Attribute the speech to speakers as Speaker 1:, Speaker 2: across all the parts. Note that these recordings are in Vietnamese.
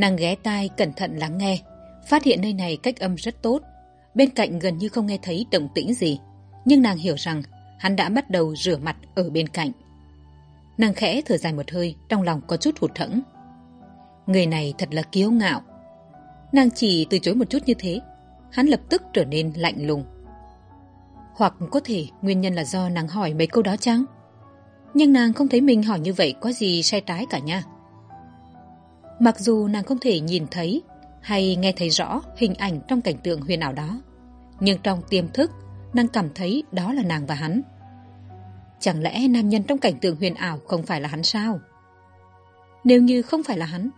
Speaker 1: Nàng ghé tai cẩn thận lắng nghe, phát hiện nơi này cách âm rất tốt. Bên cạnh gần như không nghe thấy động tĩnh gì, nhưng nàng hiểu rằng hắn đã bắt đầu rửa mặt ở bên cạnh. Nàng khẽ thở dài một hơi, trong lòng có chút hụt thẫn. Người này thật là kiêu ngạo. Nàng chỉ từ chối một chút như thế, hắn lập tức trở nên lạnh lùng. Hoặc có thể nguyên nhân là do nàng hỏi mấy câu đó chăng? Nhưng nàng không thấy mình hỏi như vậy có gì sai trái cả nha. Mặc dù nàng không thể nhìn thấy hay nghe thấy rõ hình ảnh trong cảnh tượng huyền ảo đó, nhưng trong tiềm thức, nàng cảm thấy đó là nàng và hắn. Chẳng lẽ nam nhân trong cảnh tượng huyền ảo không phải là hắn sao? Nếu như không phải là hắn,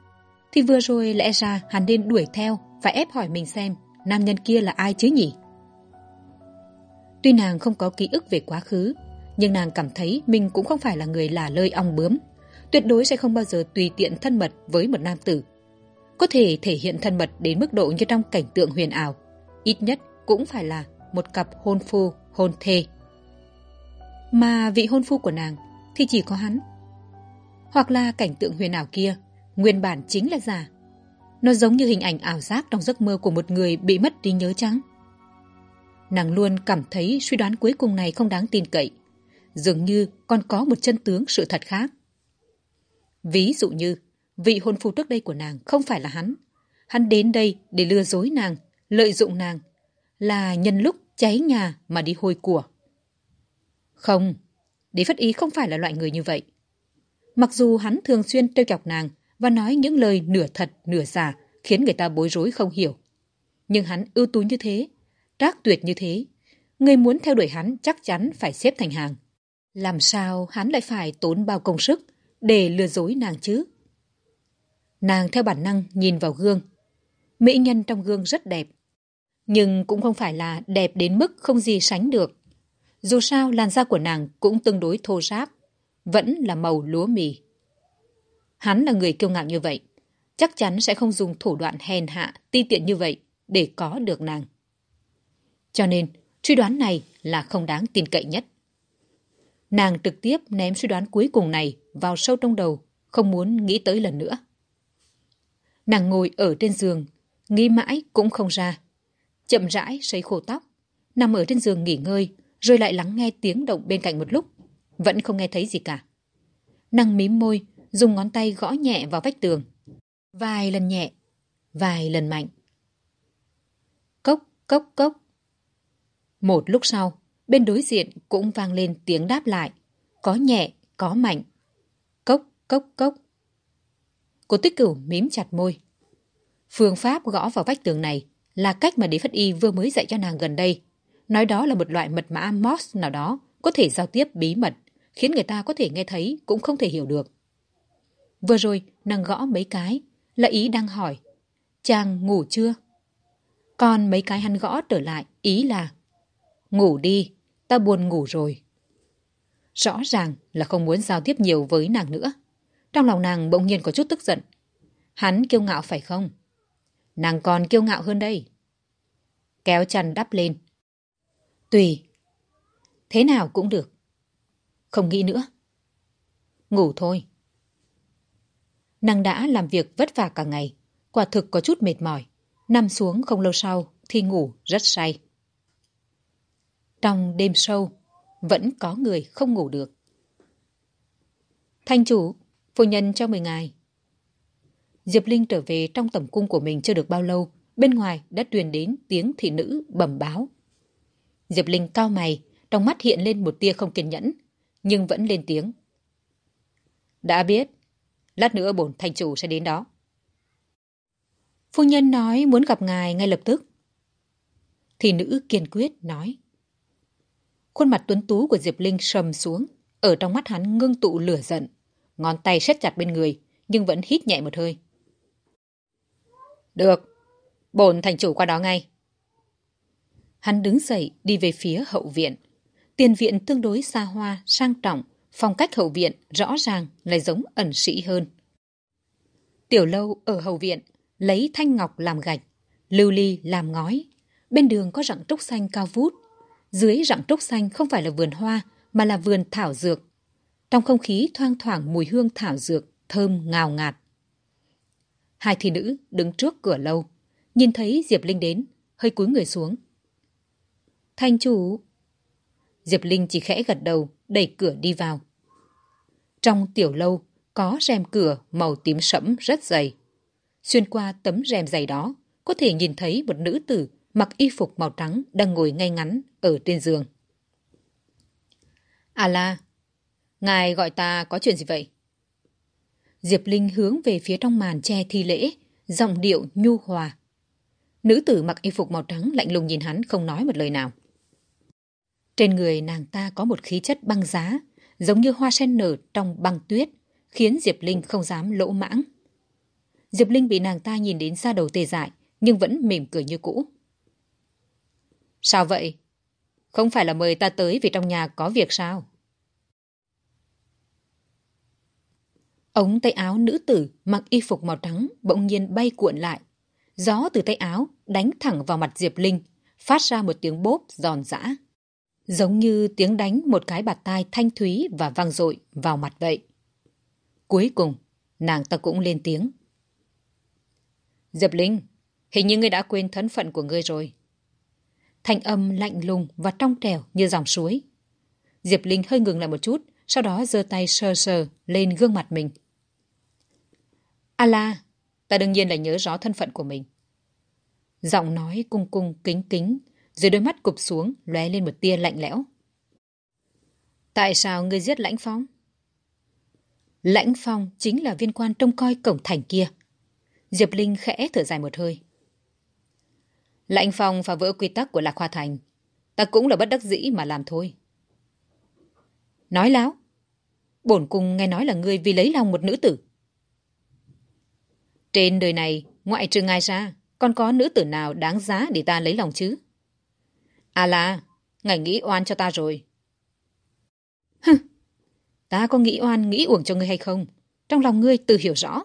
Speaker 1: thì vừa rồi lẽ ra hắn nên đuổi theo và ép hỏi mình xem nam nhân kia là ai chứ nhỉ? Tuy nàng không có ký ức về quá khứ, nhưng nàng cảm thấy mình cũng không phải là người lả lơi ong bướm tuyệt đối sẽ không bao giờ tùy tiện thân mật với một nam tử. Có thể thể hiện thân mật đến mức độ như trong cảnh tượng huyền ảo, ít nhất cũng phải là một cặp hôn phu, hôn thê. Mà vị hôn phu của nàng thì chỉ có hắn. Hoặc là cảnh tượng huyền ảo kia, nguyên bản chính là giả. Nó giống như hình ảnh ảo giác trong giấc mơ của một người bị mất trí nhớ trắng nàng luôn cảm thấy suy đoán cuối cùng này không đáng tin cậy. Dường như còn có một chân tướng sự thật khác. Ví dụ như, vị hôn phu trước đây của nàng không phải là hắn. Hắn đến đây để lừa dối nàng, lợi dụng nàng, là nhân lúc cháy nhà mà đi hôi của. Không, Đế Phất Ý không phải là loại người như vậy. Mặc dù hắn thường xuyên trêu chọc nàng và nói những lời nửa thật nửa giả khiến người ta bối rối không hiểu. Nhưng hắn ưu tú như thế, trác tuyệt như thế, người muốn theo đuổi hắn chắc chắn phải xếp thành hàng. Làm sao hắn lại phải tốn bao công sức để lừa dối nàng chứ. Nàng theo bản năng nhìn vào gương. Mỹ nhân trong gương rất đẹp. Nhưng cũng không phải là đẹp đến mức không gì sánh được. Dù sao làn da của nàng cũng tương đối thô ráp, vẫn là màu lúa mì. Hắn là người kiêu ngạo như vậy, chắc chắn sẽ không dùng thủ đoạn hèn hạ, ti tiện như vậy để có được nàng. Cho nên, suy đoán này là không đáng tin cậy nhất. Nàng trực tiếp ném suy đoán cuối cùng này vào sâu trong đầu, không muốn nghĩ tới lần nữa. Nàng ngồi ở trên giường, nghĩ mãi cũng không ra. Chậm rãi sấy khô tóc, nằm ở trên giường nghỉ ngơi, rồi lại lắng nghe tiếng động bên cạnh một lúc, vẫn không nghe thấy gì cả. Nàng mím môi, dùng ngón tay gõ nhẹ vào vách tường. Vài lần nhẹ, vài lần mạnh. Cốc, cốc, cốc. Một lúc sau, bên đối diện cũng vang lên tiếng đáp lại, có nhẹ, có mạnh. Cốc, cốc. Cô tích cửu mím chặt môi. Phương pháp gõ vào vách tường này là cách mà Đế Phất Y vừa mới dạy cho nàng gần đây. Nói đó là một loại mật mã Morse nào đó có thể giao tiếp bí mật, khiến người ta có thể nghe thấy cũng không thể hiểu được. Vừa rồi, nàng gõ mấy cái, là ý đang hỏi. Chàng ngủ chưa? Còn mấy cái hắn gõ trở lại, ý là Ngủ đi, ta buồn ngủ rồi. Rõ ràng là không muốn giao tiếp nhiều với nàng nữa. Trong lòng nàng bỗng nhiên có chút tức giận. Hắn kiêu ngạo phải không? Nàng còn kiêu ngạo hơn đây. Kéo chăn đắp lên. Tùy. Thế nào cũng được. Không nghĩ nữa. Ngủ thôi. Nàng đã làm việc vất vả cả ngày. Quả thực có chút mệt mỏi. Nằm xuống không lâu sau thì ngủ rất say. Trong đêm sâu, vẫn có người không ngủ được. Thanh chủ, phu nhân cho mời ngài. Diệp Linh trở về trong tầm cung của mình chưa được bao lâu, bên ngoài đã truyền đến tiếng thị nữ bẩm báo. Diệp Linh cao mày, trong mắt hiện lên một tia không kiên nhẫn, nhưng vẫn lên tiếng. Đã biết, lát nữa bổn thành chủ sẽ đến đó. Phu nhân nói muốn gặp ngài ngay lập tức. Thì nữ kiên quyết nói. Khuôn mặt tuấn tú của Diệp Linh sầm xuống, ở trong mắt hắn ngưng tụ lửa giận. Ngón tay siết chặt bên người, nhưng vẫn hít nhẹ một hơi. Được, bổn thành chủ qua đó ngay. Hắn đứng dậy đi về phía hậu viện. Tiền viện tương đối xa hoa, sang trọng, phong cách hậu viện rõ ràng lại giống ẩn sĩ hơn. Tiểu lâu ở hậu viện lấy thanh ngọc làm gạch, lưu ly làm ngói. Bên đường có rặng trúc xanh cao vút. Dưới rặng trúc xanh không phải là vườn hoa mà là vườn thảo dược. Trong không khí thoang thoảng mùi hương thảo dược, thơm ngào ngạt. Hai thị nữ đứng trước cửa lâu, nhìn thấy Diệp Linh đến, hơi cúi người xuống. Thanh chủ! Diệp Linh chỉ khẽ gật đầu, đẩy cửa đi vào. Trong tiểu lâu có rèm cửa màu tím sẫm rất dày. Xuyên qua tấm rèm dày đó, có thể nhìn thấy một nữ tử mặc y phục màu trắng đang ngồi ngay ngắn ở trên giường. À la, ngài gọi ta có chuyện gì vậy? Diệp Linh hướng về phía trong màn che thi lễ, giọng điệu nhu hòa. Nữ tử mặc y phục màu trắng lạnh lùng nhìn hắn không nói một lời nào. Trên người nàng ta có một khí chất băng giá, giống như hoa sen nở trong băng tuyết, khiến Diệp Linh không dám lỗ mãng. Diệp Linh bị nàng ta nhìn đến xa đầu tê dại, nhưng vẫn mỉm cười như cũ. Sao vậy? Không phải là mời ta tới vì trong nhà có việc sao? Ống tay áo nữ tử mặc y phục màu trắng bỗng nhiên bay cuộn lại. Gió từ tay áo đánh thẳng vào mặt Diệp Linh, phát ra một tiếng bốp giòn giã. Giống như tiếng đánh một cái bạt tai thanh thúy và vang dội vào mặt vậy. Cuối cùng, nàng ta cũng lên tiếng. Diệp Linh, hình như ngươi đã quên thân phận của ngươi rồi. Thanh âm lạnh lùng và trong trẻo như dòng suối. Diệp Linh hơi ngừng lại một chút, sau đó giơ tay sờ sờ lên gương mặt mình. A la, ta đương nhiên là nhớ rõ thân phận của mình. Giọng nói cung cung kính kính, dưới đôi mắt cụp xuống lóe lên một tia lạnh lẽo. Tại sao ngươi giết Lãnh Phong? Lãnh Phong chính là viên quan trông coi cổng thành kia. Diệp Linh khẽ thở dài một hơi. Lãnh Phong phá vỡ quy tắc của Lạc Hoa Thành. Ta cũng là bất đắc dĩ mà làm thôi. Nói láo. Bổn cung nghe nói là ngươi vì lấy lòng một nữ tử. Trên đời này, ngoại trừ ngài ra, còn có nữ tử nào đáng giá để ta lấy lòng chứ? À là, ngài nghĩ oan cho ta rồi. Hừ, ta có nghĩ oan nghĩ uổng cho ngươi hay không? Trong lòng ngươi tự hiểu rõ.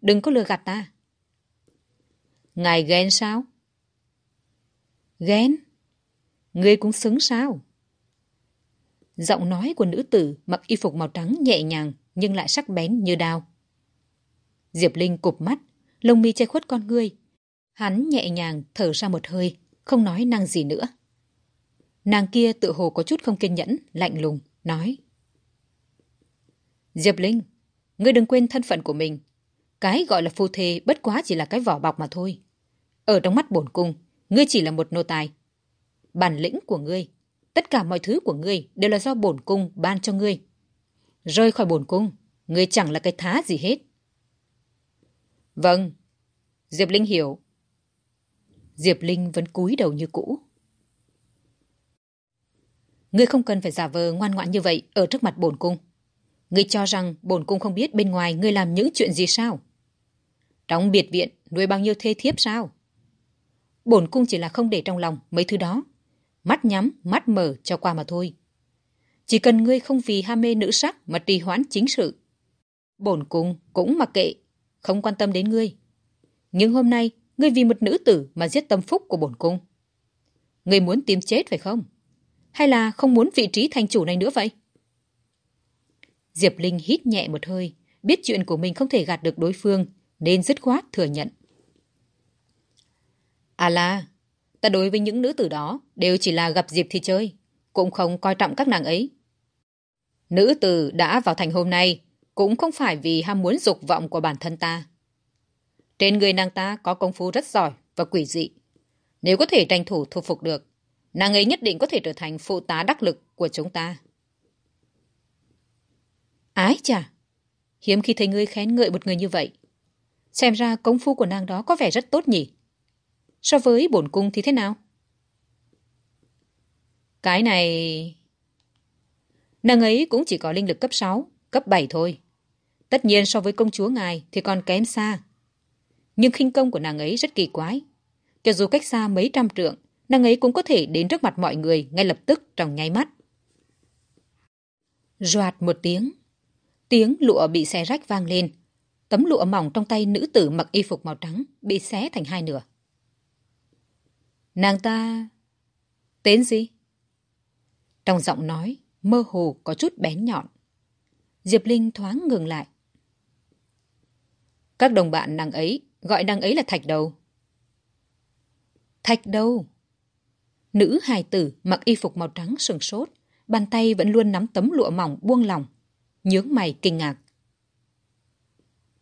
Speaker 1: Đừng có lừa gạt ta. Ngài ghen sao? Ghen? Ngươi cũng xứng sao? Giọng nói của nữ tử mặc y phục màu trắng nhẹ nhàng nhưng lại sắc bén như đao. Diệp Linh cụp mắt, lông mi che khuất con ngươi. Hắn nhẹ nhàng thở ra một hơi, không nói năng gì nữa. Nàng kia tự hồ có chút không kiên nhẫn, lạnh lùng, nói. Diệp Linh, ngươi đừng quên thân phận của mình. Cái gọi là phu thê bất quá chỉ là cái vỏ bọc mà thôi. Ở trong mắt bổn cung, ngươi chỉ là một nô tài. Bản lĩnh của ngươi, tất cả mọi thứ của ngươi đều là do bổn cung ban cho ngươi. Rơi khỏi bổn cung, ngươi chẳng là cái thá gì hết. Vâng, Diệp Linh hiểu. Diệp Linh vẫn cúi đầu như cũ. Ngươi không cần phải giả vờ ngoan ngoãn như vậy ở trước mặt bổn cung. Ngươi cho rằng bổn cung không biết bên ngoài ngươi làm những chuyện gì sao? Trong biệt viện nuôi bao nhiêu thê thiếp sao? Bổn cung chỉ là không để trong lòng mấy thứ đó. Mắt nhắm, mắt mở cho qua mà thôi. Chỉ cần ngươi không vì ham mê nữ sắc mà trì hoãn chính sự. Bổn cung cũng mặc kệ, không quan tâm đến ngươi. Nhưng hôm nay, ngươi vì một nữ tử mà giết tâm phúc của bổn cung. Ngươi muốn tìm chết phải không? Hay là không muốn vị trí thành chủ này nữa vậy? Diệp Linh hít nhẹ một hơi, biết chuyện của mình không thể gạt được đối phương, nên dứt khoát thừa nhận. À la, ta đối với những nữ tử đó đều chỉ là gặp dịp thì chơi, cũng không coi trọng các nàng ấy. Nữ tử đã vào thành hôm nay cũng không phải vì ham muốn dục vọng của bản thân ta. Trên người nàng ta có công phu rất giỏi và quỷ dị. Nếu có thể tranh thủ thu phục được, nàng ấy nhất định có thể trở thành phụ tá đắc lực của chúng ta. Ái chà! Hiếm khi thấy ngươi khen ngợi một người như vậy. xem ra công phu của nàng đó có vẻ rất tốt nhỉ so với bổn cung thì thế nào cái này nàng ấy cũng chỉ có linh lực cấp sáu cấp bảy thôi tất nhiên so với công chúa ngài thì còn kém xa nhưng khinh công của nàng ấy rất kỳ quái cho dù cách xa mấy trăm trượng nàng ấy cũng có thể đến trước mặt mọi người ngay lập tức trong nháy mắt Roạt một tiếng. Tiếng lụa bị xé rách vang lên. Tấm lụa mỏng trong tay nữ tử mặc y phục màu trắng bị xé thành hai nửa. Nàng ta... Tên gì? Trong giọng nói, mơ hồ có chút bén nhọn. Diệp Linh thoáng ngừng lại. Các đồng bạn nàng ấy gọi nàng ấy là Thạch Đầu. Thạch Đầu? Nữ hài tử mặc y phục màu trắng sừng sốt bàn tay vẫn luôn nắm tấm lụa mỏng buông lỏng, nhướng mày kinh ngạc.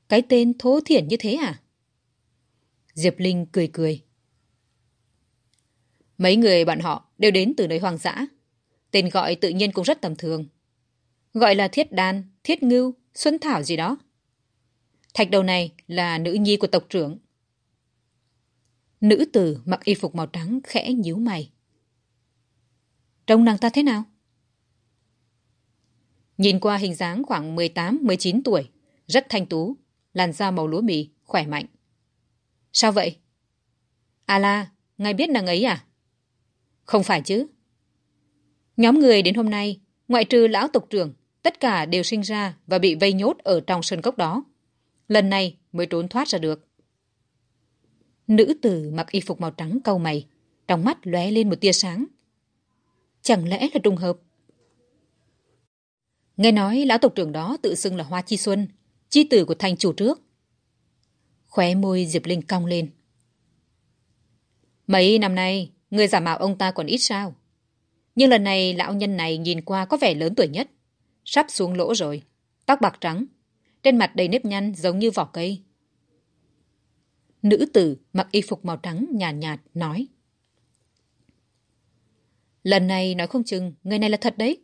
Speaker 1: Cái tên thố thiển như thế à? Diệp Linh cười cười. Mấy người bạn họ đều đến từ nơi hoang dã. Tên gọi tự nhiên cũng rất tầm thường. Gọi là thiết đan, thiết ngưu, xuân thảo gì đó. Thạch đầu này là nữ nhi của tộc trưởng. Nữ tử mặc y phục màu trắng khẽ nhíu mày. Trông nàng ta thế nào? Nhìn qua hình dáng khoảng 18-19 tuổi, rất thanh tú, làn da màu lúa mì, khỏe mạnh. Sao vậy? À la, ngài biết nàng ấy à? Không phải chứ. Nhóm người đến hôm nay, ngoại trừ lão tộc trưởng, tất cả đều sinh ra và bị vây nhốt ở trong sân cốc đó. Lần này mới trốn thoát ra được. Nữ tử mặc y phục màu trắng cau mày, trong mắt lóe lên một tia sáng. Chẳng lẽ là trùng hợp? Nghe nói lão tộc trưởng đó tự xưng là Hoa Chi Xuân, chi tử của thành chủ trước. Khóe môi Diệp Linh cong lên. Mấy năm nay, người giả mạo ông ta còn ít sao. Nhưng lần này lão nhân này nhìn qua có vẻ lớn tuổi nhất. Sắp xuống lỗ rồi. Tóc bạc trắng. Trên mặt đầy nếp nhăn giống như vỏ cây. Nữ tử mặc y phục màu trắng nhàn nhạt, nhạt nói. Lần này nói không chừng người này là thật đấy.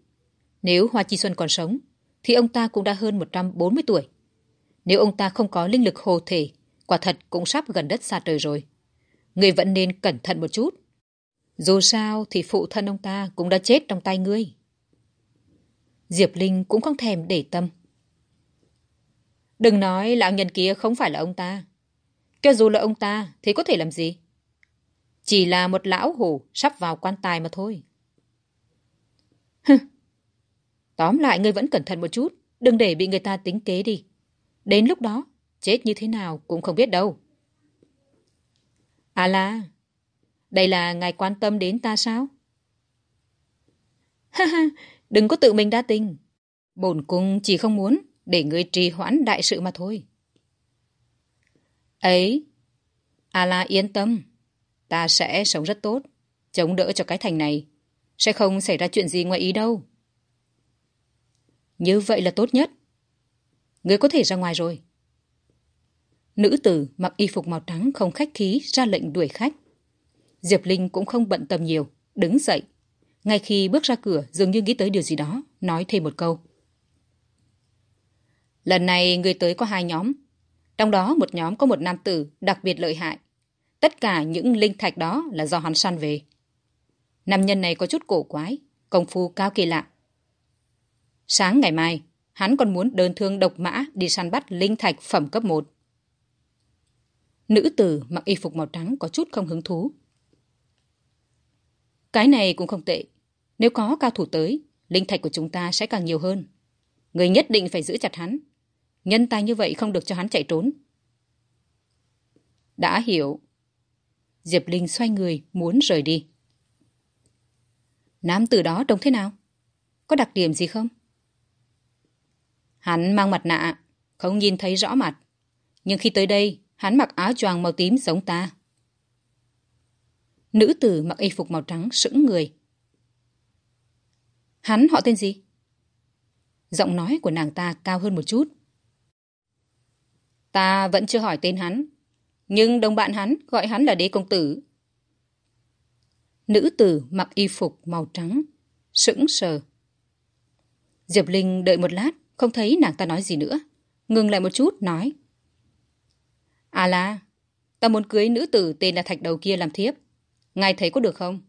Speaker 1: Nếu Hoa Chi Xuân còn sống, thì ông ta cũng đã hơn 140 tuổi. Nếu ông ta không có linh lực hồ thể, quả thật cũng sắp gần đất xa trời rồi. Người vẫn nên cẩn thận một chút. Dù sao thì phụ thân ông ta cũng đã chết trong tay ngươi. Diệp Linh cũng không thèm để tâm. Đừng nói lão nhân kia không phải là ông ta. Cho dù là ông ta thì có thể làm gì? Chỉ là một lão hủ sắp vào quan tài mà thôi. Hừ, Tóm lại ngươi vẫn cẩn thận một chút, đừng để bị người ta tính kế đi. Đến lúc đó, chết như thế nào cũng không biết đâu. À la, đây là ngài quan tâm đến ta sao? Ha ha, đừng có tự mình đa tình. Bổn cung chỉ không muốn để người trì hoãn đại sự mà thôi. Ấy, à la yên tâm, ta sẽ sống rất tốt, chống đỡ cho cái thành này. Sẽ không xảy ra chuyện gì ngoài ý đâu. Như vậy là tốt nhất. Người có thể ra ngoài rồi. Nữ tử mặc y phục màu trắng không khách khí ra lệnh đuổi khách. Diệp Linh cũng không bận tâm nhiều, đứng dậy. Ngay khi bước ra cửa dường như nghĩ tới điều gì đó, nói thêm một câu. Lần này người tới có hai nhóm. Trong đó một nhóm có một nam tử đặc biệt lợi hại. Tất cả những linh thạch đó là do hắn săn về. Nam nhân này có chút cổ quái, công phu cao kỳ lạ. Sáng ngày mai, hắn còn muốn đơn thương độc mã đi săn bắt linh thạch phẩm cấp 1. Nữ tử mặc y phục màu trắng có chút không hứng thú. Cái này cũng không tệ. Nếu có cao thủ tới, linh thạch của chúng ta sẽ càng nhiều hơn. Người nhất định phải giữ chặt hắn. Nhân tài như vậy không được cho hắn chạy trốn. Đã hiểu. Diệp Linh xoay người muốn rời đi. Nam tử đó trông thế nào? Có đặc điểm gì không? Hắn mang mặt nạ, không nhìn thấy rõ mặt. Nhưng khi tới đây, hắn mặc áo choàng màu tím giống ta. Nữ tử mặc y phục màu trắng sững người. Hắn họ tên gì? Giọng nói của nàng ta cao hơn một chút. Ta vẫn chưa hỏi tên hắn, nhưng đồng bạn hắn gọi hắn là đế công tử. Nữ tử mặc y phục màu trắng, sững sờ. Diệp Linh đợi một lát không thấy nàng ta nói gì nữa. Ngừng lại một chút, nói. À là, ta muốn cưới nữ tử tên là Thạch Đầu kia làm thiếp. Ngài thấy có được không?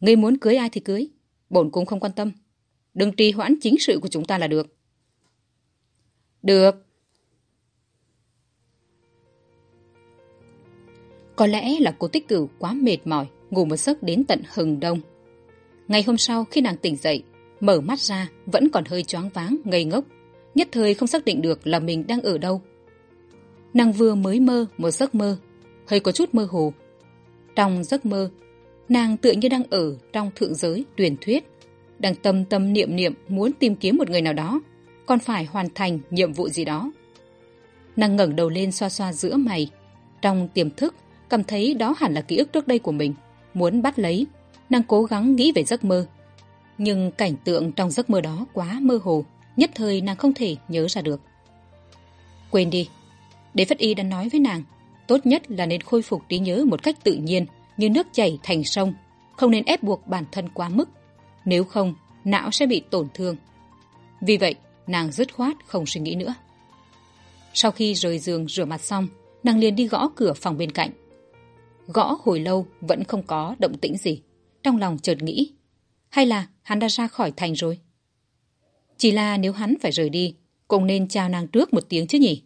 Speaker 1: Ngươi muốn cưới ai thì cưới. Bổn cũng không quan tâm. Đừng trì hoãn chính sự của chúng ta là được. Được. Có lẽ là cô tích cửu quá mệt mỏi, ngủ một giấc đến tận hừng đông. Ngày hôm sau khi nàng tỉnh dậy, mở mắt ra vẫn còn hơi choáng váng, ngây ngốc. Nhất thời không xác định được là mình đang ở đâu. Nàng vừa mới mơ một giấc mơ, hơi có chút mơ hồ. Trong giấc mơ, nàng tựa như đang ở trong thượng giới tuyển thuyết, đang tâm tâm niệm niệm muốn tìm kiếm một người nào đó, còn phải hoàn thành nhiệm vụ gì đó. Nàng ngẩng đầu lên xoa xoa giữa mày, trong tiềm thức cảm thấy đó hẳn là ký ức trước đây của mình muốn bắt lấy. Nàng cố gắng nghĩ về giấc mơ. Nhưng cảnh tượng trong giấc mơ đó quá mơ hồ nhất thời nàng không thể nhớ ra được. Quên đi đế phất y đã nói với nàng tốt nhất là nên khôi phục trí nhớ một cách tự nhiên như nước chảy thành sông không nên ép buộc bản thân quá mức. Nếu không não sẽ bị tổn thương. Vì vậy nàng dứt khoát không suy nghĩ nữa. Sau khi rời giường rửa mặt xong, nàng liền đi gõ cửa phòng bên cạnh. Gõ hồi lâu vẫn không có động tĩnh gì, trong lòng chợt nghĩ, hay là hắn đã ra khỏi thành rồi? Chỉ là nếu hắn phải rời đi, cũng nên chào nàng trước một tiếng chứ nhỉ?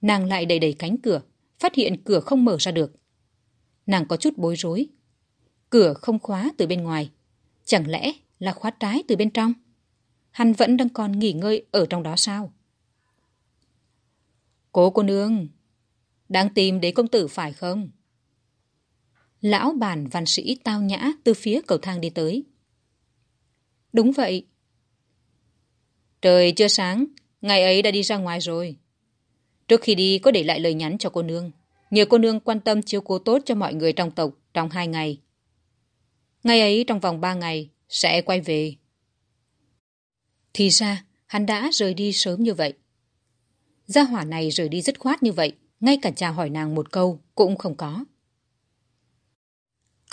Speaker 1: Nàng lại đầy đầy cánh cửa, phát hiện cửa không mở ra được. Nàng có chút bối rối. Cửa không khóa từ bên ngoài, chẳng lẽ là khóa trái từ bên trong? Hắn vẫn đang còn nghỉ ngơi ở trong đó sao? Cố cô nương, đang tìm đế công tử phải không? Lão bản văn sĩ tao nhã từ phía cầu thang đi tới. Đúng vậy. Trời chưa sáng ngày ấy đã đi ra ngoài rồi. Trước khi đi, có để lại lời nhắn cho cô nương. Nhờ cô nương quan tâm chiếu cố tốt cho mọi người trong tộc trong hai ngày. Ngày ấy, trong vòng ba ngày, sẽ quay về thì ra hắn đã rời đi sớm như vậy gia hỏa này rời đi dứt khoát như vậy ngay cả chào hỏi nàng một câu cũng không có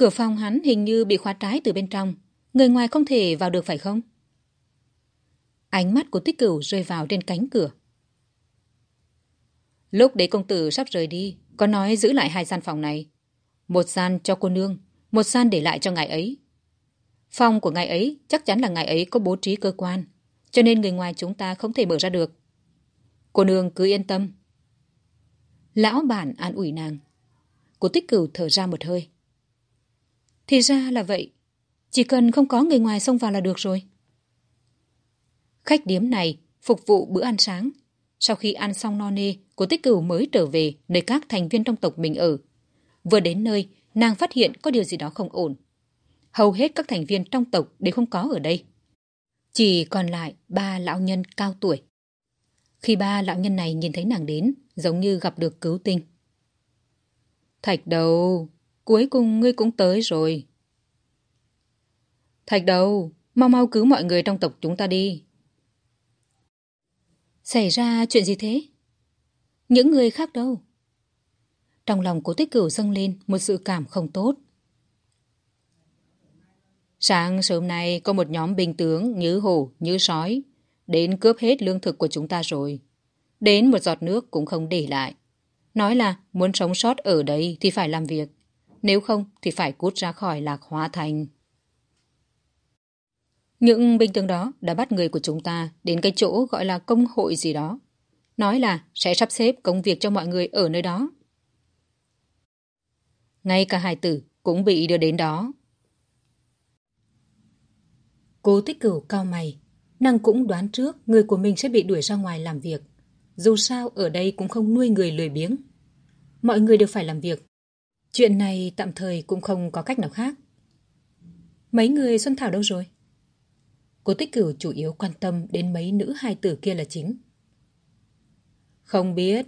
Speaker 1: Cửa phòng hắn hình như bị khóa trái từ bên trong. Người ngoài không thể vào được phải không? Ánh mắt của tích cửu rơi vào trên cánh cửa. Lúc đấy công tử sắp rời đi, có nói giữ lại hai gian phòng này. Một gian cho cô nương, một gian để lại cho ngài ấy. Phòng của ngài ấy chắc chắn là ngài ấy có bố trí cơ quan, cho nên người ngoài chúng ta không thể mở ra được. Cô nương cứ yên tâm. Lão bản an ủi nàng. Cô tích cửu thở ra một hơi. Thì ra là vậy. Chỉ cần không có người ngoài xông vào là được rồi. Khách điếm này phục vụ bữa ăn sáng. Sau khi ăn xong no nê, cô tích cửu mới trở về nơi các thành viên trong tộc mình ở. Vừa đến nơi, nàng phát hiện có điều gì đó không ổn. Hầu hết các thành viên trong tộc đều không có ở đây. Chỉ còn lại ba lão nhân cao tuổi. Khi ba lão nhân này nhìn thấy nàng đến, giống như gặp được cứu tinh. Thạch đầu, Cuối cùng ngươi cũng tới rồi. Thạch đầu, mau mau cứu mọi người trong tộc chúng ta đi. Xảy ra chuyện gì thế? Những người khác đâu? Trong lòng cố tích cửu dâng lên một sự cảm không tốt. Sáng sớm nay có một nhóm binh tướng như hổ, như sói, đến cướp hết lương thực của chúng ta rồi. Đến một giọt nước cũng không để lại. Nói là muốn sống sót ở đây thì phải làm việc nếu không thì phải cút ra khỏi lạc hóa thành. Những binh tướng đó đã bắt người của chúng ta đến cái chỗ gọi là công hội gì đó. Nói là sẽ sắp xếp công việc cho mọi người ở nơi đó. Ngay cả hải tử cũng bị đưa đến đó.
Speaker 2: Cố tích cửu cao mày. Nàng cũng đoán trước người của mình sẽ bị đuổi ra ngoài làm việc. Dù sao ở đây cũng không nuôi người lười biếng. Mọi người đều phải làm việc. Chuyện này tạm thời cũng không có cách nào khác. Mấy người Xuân Thảo đâu rồi? Cô tích cửu chủ yếu quan tâm đến mấy nữ hai tử kia là chính. Không biết,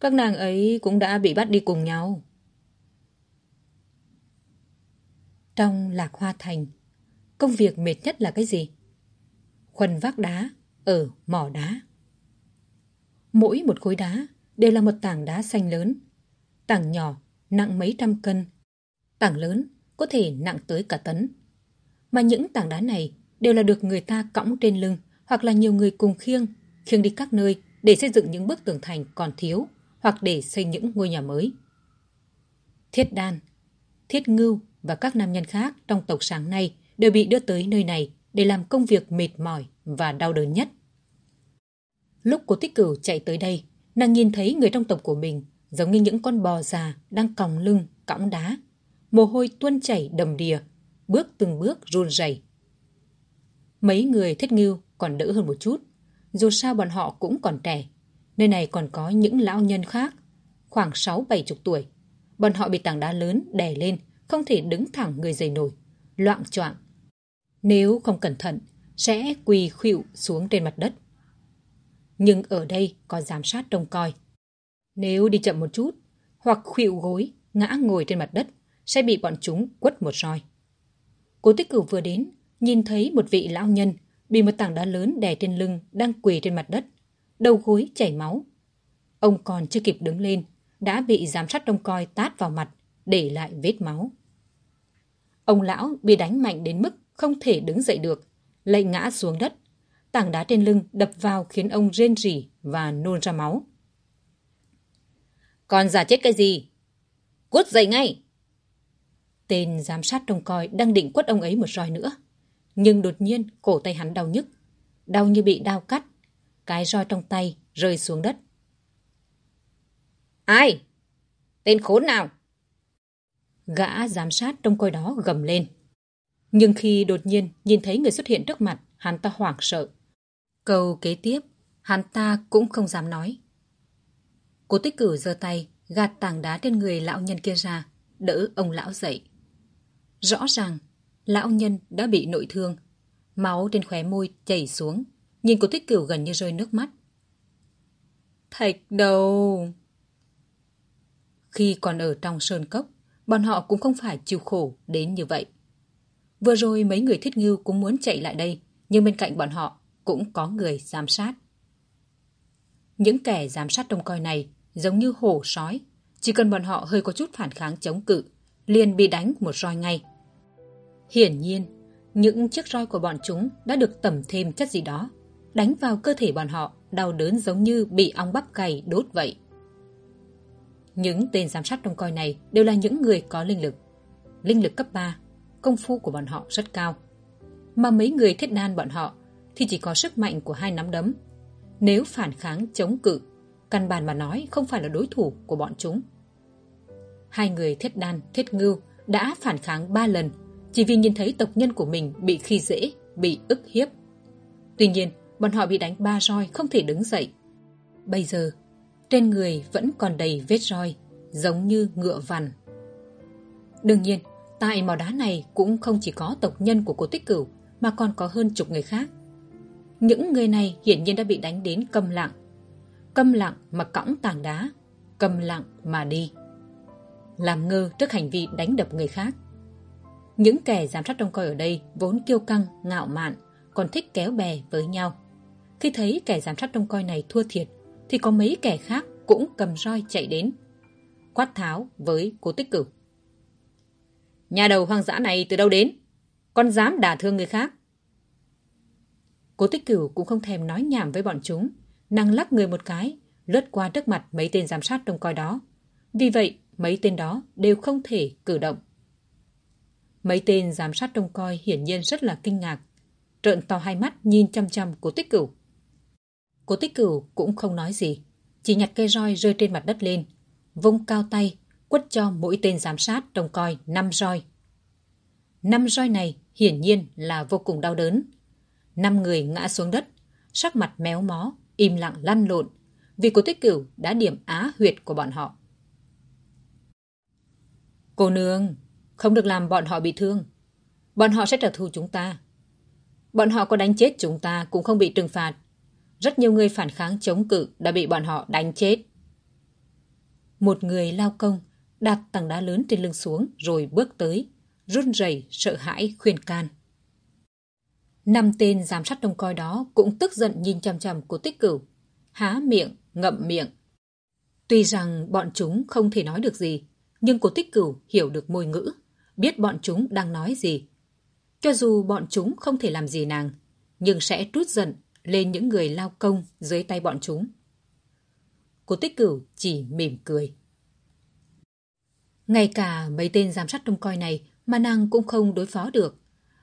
Speaker 2: các nàng ấy cũng đã bị bắt đi cùng nhau. Trong lạc hoa thành, công việc mệt nhất là cái gì? Khuân vác đá ở mỏ đá. Mỗi một khối đá đều là một tảng đá xanh lớn. Tảng nhỏ nặng mấy trăm cân. Tảng lớn có thể nặng tới cả tấn. Mà những tảng đá này đều là được người ta cõng trên lưng hoặc là nhiều người cùng khiêng, khiêng đi các nơi
Speaker 1: để xây dựng những bức tường thành còn thiếu hoặc để xây những ngôi nhà mới. Thiết Đan, Thiết Ngưu và các nam nhân khác trong tộc sáng nay đều bị đưa tới nơi này để làm công việc mệt mỏi và đau đớn nhất. Lúc cô tích cửu chạy tới đây, nàng nhìn thấy người trong tộc của mình giống như những con bò già đang còng lưng, cõng đá. Mồ hôi tuôn chảy đầm đìa, bước từng bước run rẩy. Mấy người thiết ngưu còn đỡ hơn một chút, dù sao bọn họ cũng còn trẻ. Nơi này còn có những lão nhân khác, khoảng sáu bảy chục tuổi. Bọn họ bị tảng đá lớn đè lên, không thể đứng thẳng người dày nổi, loạn choạng. Nếu không cẩn thận, sẽ quỳ khuỵu xuống trên mặt đất. Nhưng ở đây có giám sát trông coi. Nếu đi chậm một chút, hoặc khuỵu gối, ngã ngồi trên mặt đất, sẽ bị bọn chúng quất một roi. Cố tích cửu vừa đến, nhìn thấy một vị lão nhân bị một tảng đá lớn đè trên lưng đang quỳ trên mặt đất, đầu gối chảy máu. Ông còn chưa kịp đứng lên, đã bị giám sát trông coi tát vào mặt, để lại vết máu. Ông lão bị đánh mạnh đến mức không thể đứng dậy được, lại ngã xuống đất. Tảng đá trên lưng đập vào khiến ông rên rỉ và nôn ra máu. Còn giả chết cái gì? Cút dậy ngay! Tên giám sát trông coi đang định quất ông ấy một roi nữa. Nhưng đột nhiên cổ tay hắn đau nhức. Đau như bị đau cắt. Cái roi trong tay rơi xuống đất. Ai? Tên khốn nào? Gã giám sát trông coi đó gầm lên. Nhưng khi đột nhiên nhìn thấy người xuất hiện trước mặt, hắn ta hoảng sợ. Câu kế tiếp, hắn ta cũng không dám nói. Cố tích cử giơ tay, gạt tảng đá trên người lão nhân kia ra, đỡ ông lão dậy. Rõ ràng, lão nhân đã bị nội thương. Máu trên khóe môi chảy xuống, nhìn cố tích cửu gần như rơi nước mắt. Thạch đầu! Khi còn ở trong sơn cốc, bọn họ cũng không phải chịu khổ đến như vậy. Vừa rồi mấy người thiết ngưu cũng muốn chạy lại đây, nhưng bên cạnh bọn họ cũng có người giám sát. Những kẻ giám sát trông coi này giống như hổ sói, chỉ cần bọn họ hơi có chút phản kháng chống cự, liền bị đánh một roi ngay. Hiển nhiên, những chiếc roi của bọn chúng đã được tẩm thêm chất gì đó, đánh vào cơ thể bọn họ đau đớn giống như bị ong bắp cày đốt vậy. Những tên giám sát trông coi này đều là những người có linh lực. Linh lực cấp ba công phu của bọn họ rất cao. Mà mấy người thiết đan bọn họ thì chỉ có sức mạnh của hai nắm đấm. Nếu phản kháng chống cự, căn bản mà nói không phải là đối thủ của bọn chúng. Hai người thiết đan, thiết ngưu đã phản kháng ba lần chỉ vì nhìn thấy tộc nhân của mình bị khi dễ, bị ức hiếp. Tuy nhiên, bọn họ bị đánh ba roi không thể đứng dậy. Bây giờ, trên người vẫn còn đầy vết roi, giống như ngựa vằn. Đương nhiên, tại mỏ đá này cũng không chỉ có tộc nhân của cô Tích Cửu, mà còn có hơn chục người khác. Những người này hiển nhiên đã bị đánh đến câm lặng. Câm lặng mà cõng tảng đá, câm lặng mà đi. Làm ngơ trước hành vi đánh đập người khác. Những kẻ giám sát trông coi ở đây vốn kiêu căng, ngạo mạn, còn thích kéo bè với nhau. Khi thấy kẻ giám sát trông coi này thua thiệt, thì có mấy kẻ khác cũng cầm roi chạy đến. Quát tháo với cố tích Cửu. Nhà đầu hoang dã này từ đâu đến? Con dám đả thương người khác? Cố tích cửu cũng không thèm nói nhảm với bọn chúng. Năng lắc người một cái, lướt qua trước mặt mấy tên giám sát trông coi đó. Vì vậy, mấy tên đó đều không thể cử động. Mấy tên giám sát trông coi hiển nhiên rất là kinh ngạc. Trợn to hai mắt nhìn chăm chăm cố tích cửu. Cố tích cửu cũng không nói gì. Chỉ nhặt cây roi rơi trên mặt đất lên. Vung cao tay, quất cho mỗi tên giám sát trông coi năm roi. Năm roi này hiển nhiên là vô cùng đau đớn. Năm người ngã xuống đất, sắc mặt méo mó, im lặng lăn lộn, vì cô tích cửu đã điểm á huyệt của bọn họ. Cô nương, không được làm bọn họ bị thương. Bọn họ sẽ trả thù chúng ta. Bọn họ có đánh chết chúng ta cũng không bị trừng phạt. Rất nhiều người phản kháng chống cự đã bị bọn họ đánh chết. Một người lao công đặt tảng đá lớn trên lưng xuống rồi bước tới, run rẩy sợ hãi khuyên can. Năm tên giám sát trông coi đó cũng tức giận nhìn chằm chằm của tích cửu, há miệng, ngậm miệng. Tuy rằng bọn chúng không thể nói được gì, nhưng cô tích cửu hiểu được môi ngữ biết bọn chúng đang nói gì. Cho dù bọn chúng không thể làm gì nàng, nhưng sẽ trút giận lên những người lao công dưới tay bọn chúng. cô tích cửu chỉ mỉm cười. Ngay cả mấy tên giám sát trông coi này mà nàng cũng không đối phó được.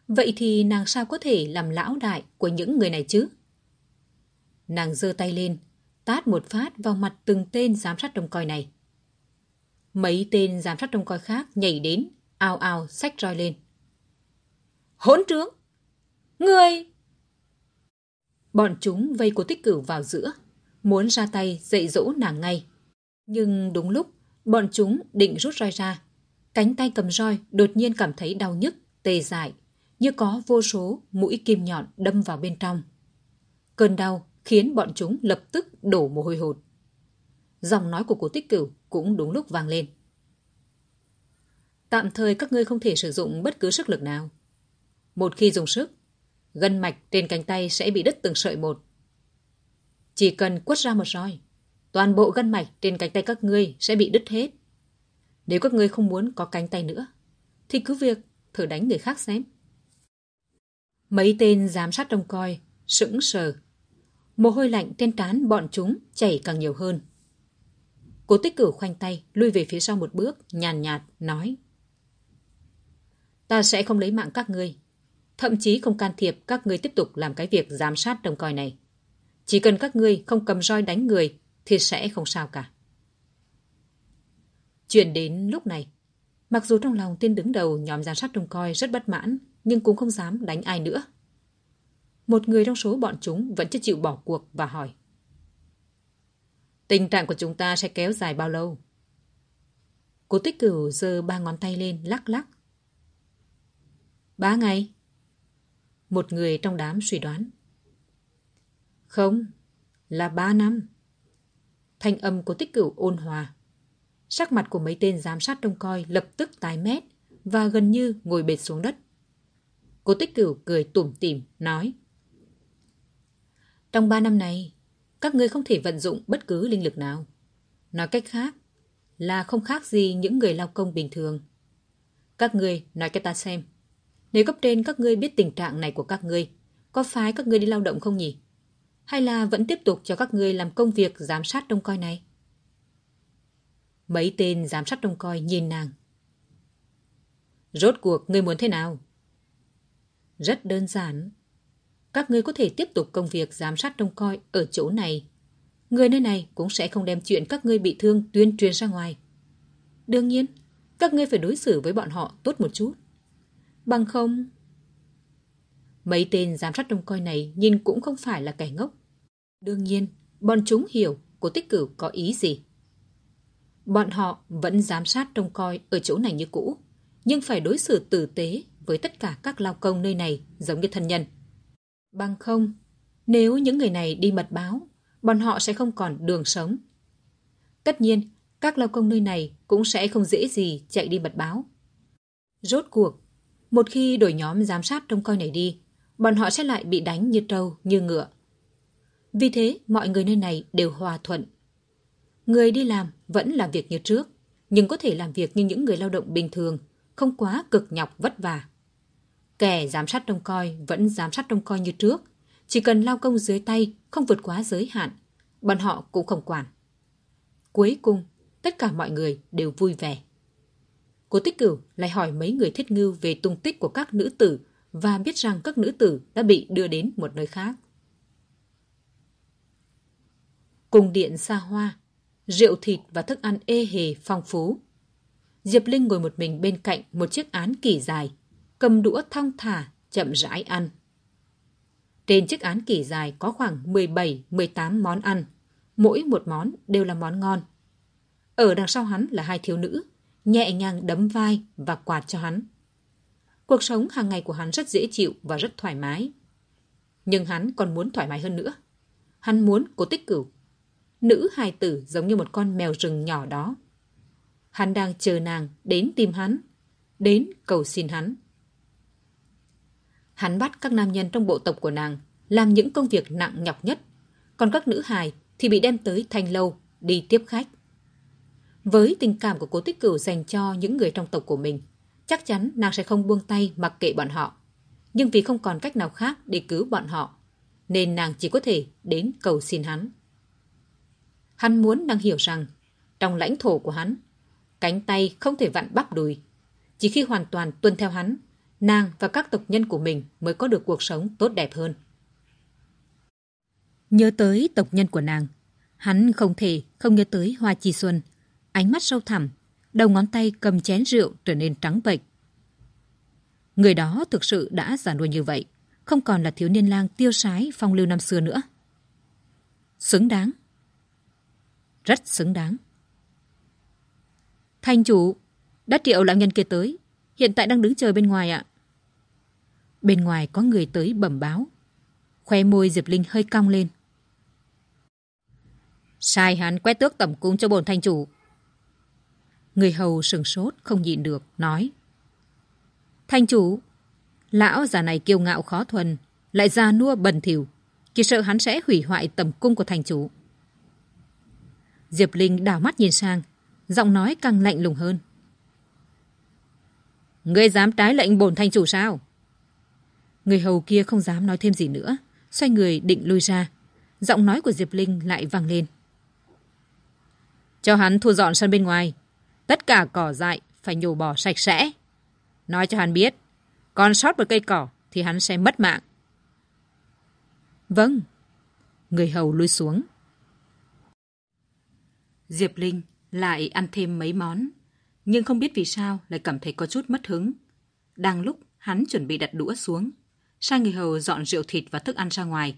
Speaker 1: Vậy thì nàng sao có thể làm lão đại của những người này chứ? Nàng giơ tay lên, tát một phát vào mặt từng tên giám sát trông coi này. Mấy tên giám sát trông coi khác nhảy đến, ao ao sách roi lên. Hỗn trướng! Người! Bọn chúng vây cô tích cửu vào giữa, muốn ra tay dạy dỗ nàng ngay. Nhưng đúng lúc, bọn chúng định rút roi ra. Cánh tay cầm roi đột nhiên cảm thấy đau nhức, tê dại, như có vô số mũi kim nhọn đâm vào bên trong. Cơn đau khiến bọn chúng lập tức đổ mồ hôi hột. Giọng nói của cố tích cửu cũng đúng lúc vang lên. Tạm thời các ngươi không thể sử dụng bất cứ sức lực nào. Một khi dùng sức, gân mạch trên cánh tay sẽ bị đứt từng sợi một. Chỉ cần quất ra một roi, toàn bộ gân mạch trên cánh tay các ngươi sẽ bị đứt hết. Nếu các ngươi không muốn có cánh tay nữa, thì cứ việc thử đánh người khác xem. Mấy tên giám sát trông coi, sững sờ. Mồ hôi lạnh trên trán bọn chúng chảy càng nhiều hơn. Cố tích cử khoanh tay, lui về phía sau một bước, nhàn nhạt, nói. Ta sẽ không lấy mạng các ngươi. Thậm chí không can thiệp các ngươi tiếp tục làm cái việc giám sát trông coi này. Chỉ cần các ngươi không cầm roi đánh người thì sẽ không sao cả. Chuyện đến lúc này, mặc dù trong lòng tên đứng đầu nhóm giám sát trông coi rất bất mãn, nhưng cũng không dám đánh ai nữa. Một người trong số bọn chúng vẫn chưa chịu bỏ cuộc và hỏi. Tình trạng của chúng ta sẽ kéo dài bao lâu? Cố tích cửu giơ ba ngón tay lên lắc lắc. Ba ngày. Một người trong đám suy đoán. Không, là ba năm. Thanh âm của tích cửu ôn hòa. Sắc mặt của mấy tên giám sát trông coi lập tức tái mét và gần như ngồi bệt xuống đất. Cô tích cửu cười tủm tỉm, nói. Trong ba năm này, các ngươi không thể vận dụng bất cứ linh lực nào. Nói cách khác, là không khác gì những người lao công bình thường. Các ngươi nói cho ta xem. Nếu cấp trên các ngươi biết tình trạng này của các ngươi, có phái các ngươi đi lao động không nhỉ? Hay là vẫn tiếp tục cho các ngươi làm công việc giám sát trông coi này? Mấy tên giám sát trông coi nhìn nàng. Rốt cuộc ngươi muốn thế nào? Rất đơn giản. Các ngươi có thể tiếp tục công việc giám sát trông coi ở chỗ này. Người nơi này cũng sẽ không đem chuyện các ngươi bị thương tuyên truyền ra ngoài. Đương nhiên, các ngươi phải đối xử với bọn họ tốt một chút. Bằng không... Mấy tên giám sát trông coi này nhìn cũng không phải là kẻ ngốc. Đương nhiên, bọn chúng hiểu của tích Cửu có ý gì. Bọn họ vẫn giám sát trông coi ở chỗ này như cũ, nhưng phải đối xử tử tế với tất cả các lao công nơi này giống như thân nhân. Bằng không, nếu những người này đi mật báo, bọn họ sẽ không còn đường sống. Tất nhiên, các lao công nơi này cũng sẽ không dễ gì chạy đi mật báo. Rốt cuộc, một khi đổi nhóm giám sát trông coi này đi, bọn họ sẽ lại bị đánh như trâu, như ngựa. Vì thế, mọi người nơi này đều hòa thuận. Người đi làm vẫn làm việc như trước, nhưng có thể làm việc như những người lao động bình thường, không quá cực nhọc vất vả. Kẻ giám sát trông coi vẫn giám sát trông coi như trước. Chỉ cần lao công dưới tay không vượt quá giới hạn, bọn họ cũng không quản. Cuối cùng, tất cả mọi người đều vui vẻ. Cố tích cửu lại hỏi mấy người thiết ngưu về tung tích của các nữ tử và biết rằng các nữ tử đã bị đưa đến một nơi khác. Cùng điện xa hoa, rượu thịt và thức ăn ê hề phong phú. Diệp Linh ngồi một mình bên cạnh một chiếc án kỳ dài, cầm đũa thong thả, chậm rãi ăn. Trên chiếc án kỳ dài có khoảng 17-18 món ăn, mỗi một món đều là món ngon. Ở đằng sau hắn là hai thiếu nữ, nhẹ nhàng đấm vai và quạt cho hắn. Cuộc sống hàng ngày của hắn rất dễ chịu và rất thoải mái. Nhưng hắn còn muốn thoải mái hơn nữa. Hắn muốn cô tích cửu. Nữ hài tử giống như một con mèo rừng nhỏ đó. Hắn đang chờ nàng đến tìm hắn, đến cầu xin hắn. Hắn bắt các nam nhân trong bộ tộc của nàng làm những công việc nặng nhọc nhất, còn các nữ hài thì bị đem tới thanh lâu đi tiếp khách. Với tình cảm của cố tích cửu dành cho những người trong tộc của mình, chắc chắn nàng sẽ không buông tay mặc kệ bọn họ. Nhưng vì không còn cách nào khác để cứu bọn họ, nên nàng chỉ có thể đến cầu xin hắn. Hắn muốn nàng hiểu rằng, trong lãnh thổ của hắn, cánh tay không thể vặn bắp đùi. Chỉ khi hoàn toàn tuân theo hắn, nàng và các tộc nhân của mình mới có được cuộc sống tốt đẹp hơn. Nhớ tới tộc nhân của nàng, hắn không thể không nhớ tới Hoa Chi Xuân, ánh mắt sâu thẳm, đầu ngón tay cầm chén rượu trở nên trắng bệch. Người đó thực sự đã già nua như vậy, không còn là thiếu niên lang tiêu sái phong lưu năm xưa nữa. Xứng đáng. Rất xứng đáng. thanh chủ, đã triệu lão nhân kia tới, hiện tại đang đứng chờ bên ngoài ạ. Bên ngoài có người tới bẩm báo. Khoe môi Diệp Linh hơi cong lên. Sai hắn quét tước tẩm cung cho bổn thanh chủ. Người hầu sừng sốt không nhịn được, nói. Thành chủ, lão già này kiêu ngạo khó thuần, lại già nua bần thỉu, chỉ sợ hắn sẽ hủy hoại tầm cung của thành chủ. Diệp Linh đảo mắt nhìn sang, giọng nói càng lạnh lùng hơn. Ngươi dám trái lệnh bổn thành chủ sao? Người hầu kia không dám nói thêm gì nữa, xoay người định lui ra. Giọng nói của Diệp Linh lại vang lên. Cho hắn thu dọn sân bên ngoài. Tất cả cỏ dại phải nhổ bỏ sạch sẽ. Nói cho hắn biết, còn sót một cây cỏ thì hắn sẽ mất mạng. Vâng. Người hầu lui xuống. Diệp Linh lại ăn thêm mấy món, nhưng không biết vì sao lại cảm thấy có chút mất hứng. Đang lúc hắn chuẩn bị đặt đũa xuống, sai người hầu dọn rượu thịt và thức ăn ra ngoài,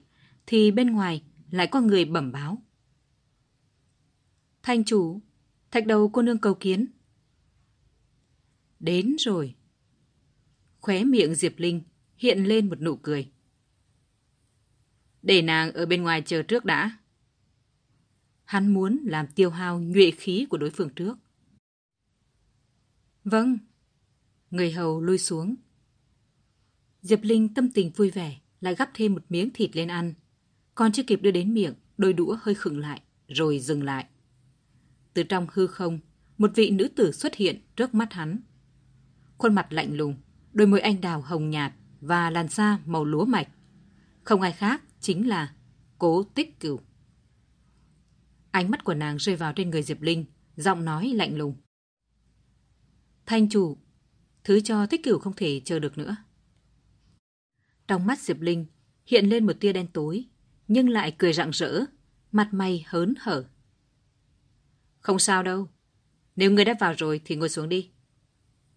Speaker 1: thì bên ngoài lại có người bẩm báo. Thanh chủ, thạch đầu cô nương cầu kiến. Đến rồi. Khóe miệng Diệp Linh hiện lên một nụ cười. Để nàng ở bên ngoài chờ trước đã. Hắn muốn làm tiêu hao nhuệ khí của đối phương trước. Vâng. Người hầu lui xuống. Diệp Linh tâm tình vui vẻ, lại gắp thêm một miếng thịt lên ăn. Còn chưa kịp đưa đến miệng, đôi đũa hơi khựng lại, rồi dừng lại. Từ trong hư không, một vị nữ tử xuất hiện trước mắt hắn. Khuôn mặt lạnh lùng, đôi môi anh đào hồng nhạt và làn da màu lúa mạch. Không ai khác chính là Cố Tích Cửu. Ánh mắt của nàng rơi vào trên người Diệp Linh, giọng nói lạnh lùng. Thanh chủ, thứ cho Tích Cửu không thể chờ được nữa. Trong mắt Diệp Linh hiện lên một tia đen tối, nhưng lại cười rạng rỡ, mặt mày hớn hở. Không sao đâu. Nếu người đã vào rồi thì ngồi xuống đi.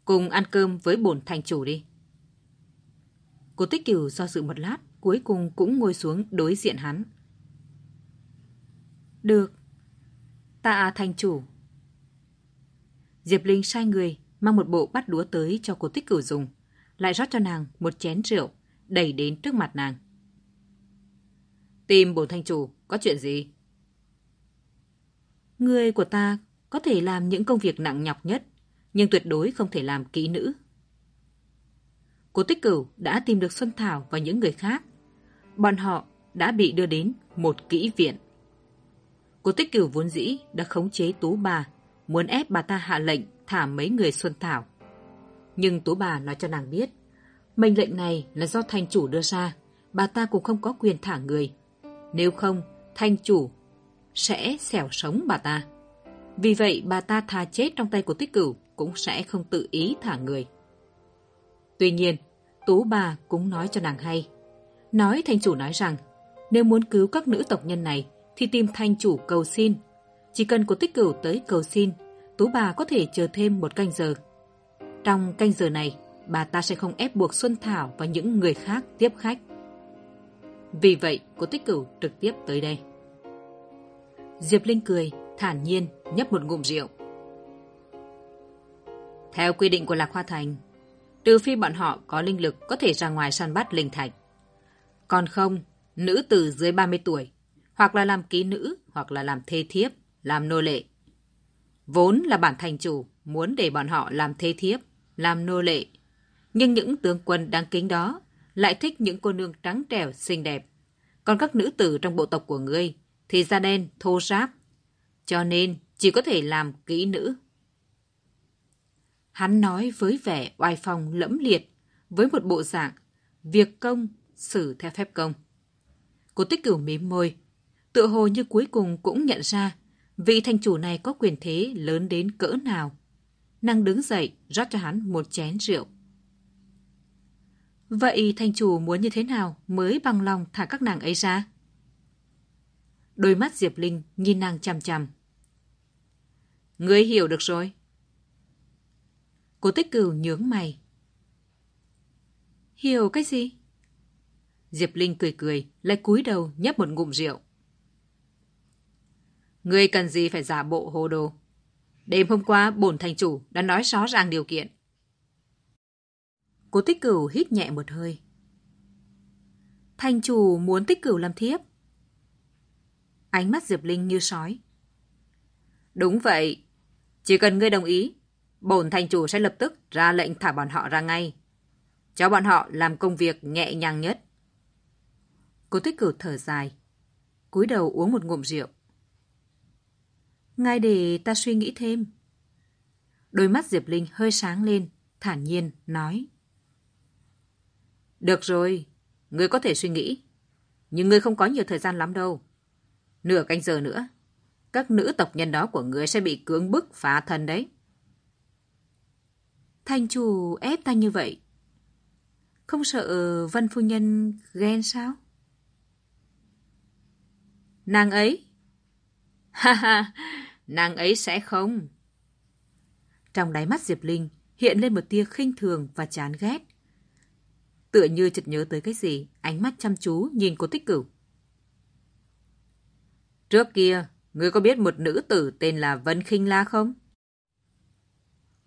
Speaker 1: Cùng ăn cơm với bổn thành chủ đi. Cô Tích Cửu do dự một lát, cuối cùng cũng ngồi xuống đối diện hắn. Được. Tạ thành chủ. Diệp Linh sai người mang một bộ bát đũa tới cho cô Tích Cửu dùng, lại rót cho nàng một chén rượu, đẩy đến trước mặt nàng. Tìm bổn thành chủ, có chuyện gì? Người của ta có thể làm những công việc nặng nhọc nhất, nhưng tuyệt đối không thể làm kỹ nữ. Cố Tích Cửu đã tìm được Xuân Thảo và những người khác. Bọn họ đã bị đưa đến một kỹ viện. Cố Tích Cửu vốn dĩ đã khống chế Tú bà, muốn ép bà ta hạ lệnh thả mấy người Xuân Thảo. Nhưng Tú bà nói cho nàng biết, mệnh lệnh này là do thành chủ đưa ra, bà ta cũng không có quyền thả người. Nếu không, thành chủ sẽ xẻo sống bà ta. Vì vậy bà ta thà chết trong tay của tích cửu cũng sẽ không tự ý thả người. Tuy nhiên, Tú bà cũng nói cho nàng hay. Nói thanh chủ nói rằng, nếu muốn cứu các nữ tộc nhân này thì tìm thanh chủ cầu xin. Chỉ cần của tích cửu tới cầu xin, Tú bà có thể chờ thêm một canh giờ. Trong canh giờ này, bà ta sẽ không ép buộc Xuân Thảo và những người khác tiếp khách. Vì vậy, cô tích cửu trực tiếp tới đây. Diệp Linh cười, thản nhiên, nhấp một ngụm rượu. Theo quy định của Lạc Hoa Thành, trừ phi bọn họ có linh lực có thể ra ngoài săn bắt linh thạch. Còn không, nữ tử dưới 30 tuổi, hoặc là làm ký nữ, hoặc là làm thê thiếp, làm nô lệ. Vốn là bản thành chủ muốn để bọn họ làm thê thiếp, làm nô lệ. Nhưng những tướng quân đáng kính đó lại thích những cô nương trắng trẻo xinh đẹp. Còn các nữ tử trong bộ tộc của ngươi thì da đen, thô ráp. Cho nên chỉ có thể làm kỹ nữ. Hắn nói với vẻ oai phong lẫm liệt, với một bộ dạng, việc công, xử theo phép công. Cô tích cửu mím môi, tựa hồ như cuối cùng cũng nhận ra Vị thành chủ này có quyền thế lớn đến cỡ nào? Năng đứng dậy, rót cho hắn một chén rượu. Vậy thành chủ muốn như thế nào mới bằng lòng thả các nàng ấy ra? Đôi mắt Diệp Linh nhìn nàng chằm chằm. Ngươi hiểu được rồi. Cố tích cửu nhướng mày. Hiểu cái gì? Diệp Linh cười cười, lại cúi đầu nhấp một ngụm rượu. Ngươi cần gì phải giả bộ hồ đồ? Đêm hôm qua, bổn thành chủ đã nói rõ ràng điều kiện. Cố tích cửu hít nhẹ một hơi. Thành chủ muốn tích cửu làm thiếp. Ánh mắt Diệp Linh như sói. Đúng vậy. Chỉ cần ngươi đồng ý, bổn thành chủ sẽ lập tức ra lệnh thả bọn họ ra ngay. Cho bọn họ làm công việc nhẹ nhàng nhất. Cô tích cửu thở dài. cúi đầu uống một ngụm rượu. Ngay để ta suy nghĩ thêm. Đôi mắt Diệp Linh hơi sáng lên, thản nhiên, nói. Được rồi, ngươi có thể suy nghĩ. Nhưng ngươi không có nhiều thời gian lắm đâu. Nửa canh giờ nữa, các nữ tộc nhân đó của ngươi sẽ bị cưỡng bức phá thân đấy. Thanh chủ ép ta như vậy. Không sợ Vân Phu Nhân ghen sao? Nàng ấy? Ha ha, nàng ấy sẽ không. Trong đáy mắt Diệp Linh hiện lên một tia khinh thường và chán ghét. Tựa như chợt nhớ tới cái gì, ánh mắt chăm chú nhìn cô tích cửu. Trước kia, ngươi có biết một nữ tử tên là Vân Kinh La không?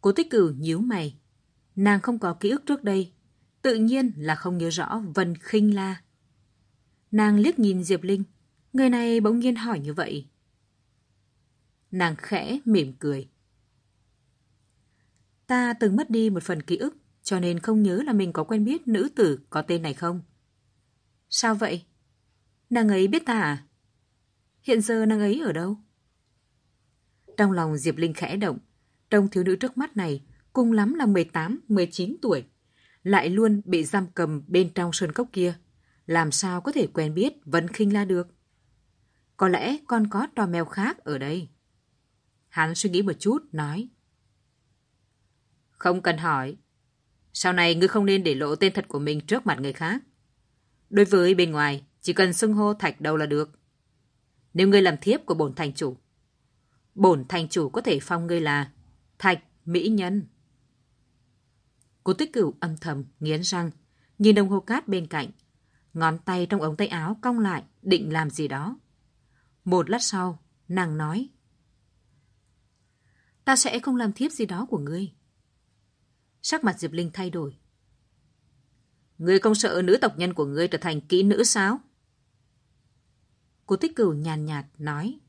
Speaker 1: Cố tích cửu nhíu mày. Nàng không có ký ức trước đây. Tự nhiên là không nhớ rõ Vân Kinh La. Nàng liếc nhìn Diệp Linh. Người này bỗng nhiên hỏi như vậy. Nàng khẽ mỉm cười. Ta từng mất đi một phần ký ức, cho nên không nhớ là mình có quen biết nữ tử có tên này không. Sao vậy? Nàng ấy biết ta à? Hiện giờ nàng ấy ở đâu? Trong lòng Diệp Linh khẽ động, trong thiếu nữ trước mắt này cùng lắm là 18-19 tuổi, lại luôn bị giam cầm bên trong sơn cốc kia. Làm sao có thể quen biết Vân khinh La được? Có lẽ con có trò mèo khác ở đây. Hắn suy nghĩ một chút, nói. Không cần hỏi. Sau này ngươi không nên để lộ tên thật của mình trước mặt người khác. Đối với bên ngoài, chỉ cần xưng hô thạch đầu là được. Nếu ngươi làm thiếp của bổn thành chủ, bổn thành chủ có thể phong ngươi là thạch mỹ nhân. Cố tích cửu âm thầm, nghiến răng, nhìn đồng hồ cát bên cạnh. Ngón tay trong ống tay áo cong lại, định làm gì đó. Một lát sau, nàng nói. Ta sẽ không làm thiếp gì đó của ngươi. Sắc mặt Diệp Linh thay đổi. Ngươi không sợ nữ tộc nhân của ngươi trở thành kỹ nữ sao? Cô tích cửu nhàn nhạt, nói.